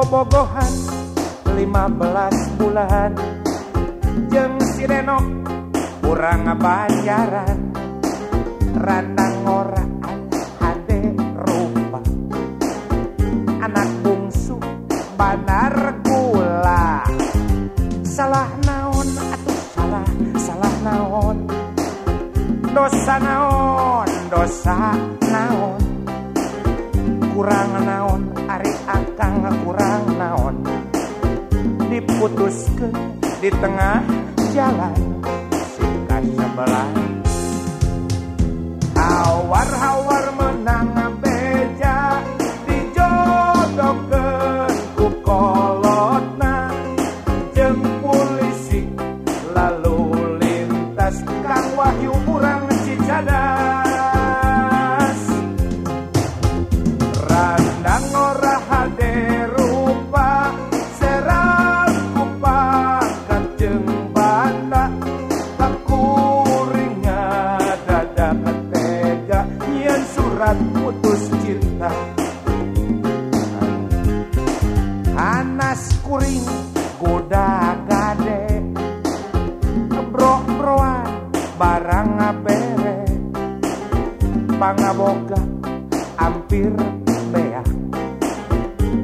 bobogohan 15 bulan jeng sirenok kurang bayaran randang orang hade rupa anak bungsu banar gula. Salah naon atau salah salah naon? Dosa naon dosa naon? Kurang naon Ari akang kurang diputuskan di tengah jalan. Singkat sebelah. Hawar-hawar menang beja dijodohkeun ku kolotna. Jeung polisi lalu lintas Kang Wahyu urang Cicadas. Randang cinta Anas kuring goda gade. Bro-broan barang bere pangaboga hampir beak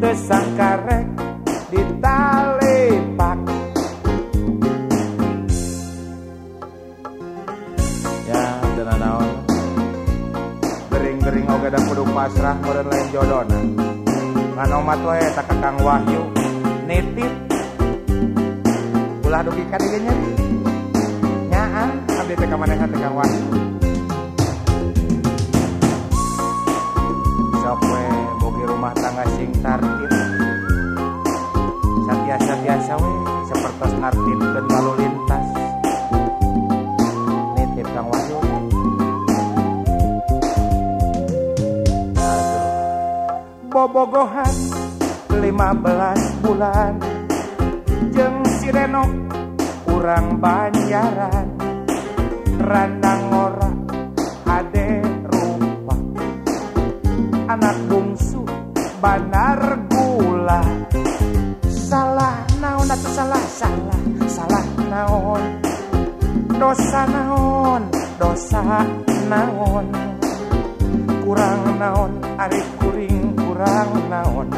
tesangkarek gering-gering oge da kudu pasrah meureun lain jodona ngan omat we eta kakang Wahyu nitip. Ulah dugi ka dieu nya nyaah abdi teh ka manehan teh Kang Wahyu. Sok we bogi rumah tangga sing tartib. Satiasa-tiasa we sapertos nartibkeun lalu lintas bobogohan 15 bulan. Jeng sirenok kurang banyaran. Randang ora ade rupa anak bungsu banar gula. Salah naon atau salah salah salah naon? Dosa naon dosa naon? Kurang naon ari kuring kurang naon?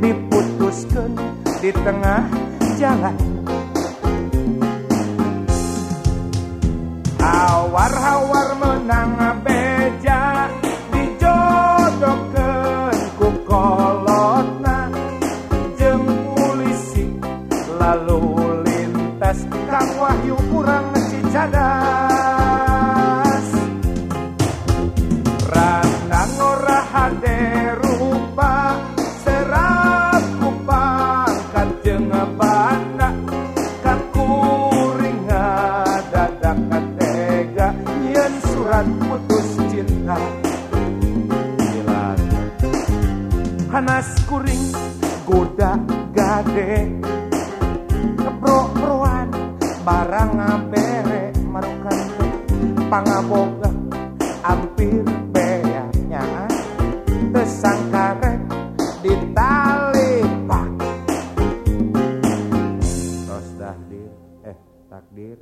Diputuskan di tengah jalan. Hawar-hawar menang beja dijodohkeun ku kolotna. Jeung polisi lalu lintas Kang Wahyu kurang cicadas cinta Gila. Hanas kuring goda gade. Kebro-broan barang bere marukan. Pangaboga hampir beanya tesangkarek ditalipak tos dahdir eh takdir